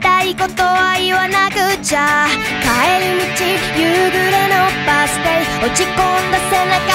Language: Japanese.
たいことは言わなくちゃ。帰り道夕暮れのバス停落ち込んだ背中